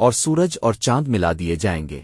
اور سورج اور چاند ملا دیے جائیں گے۔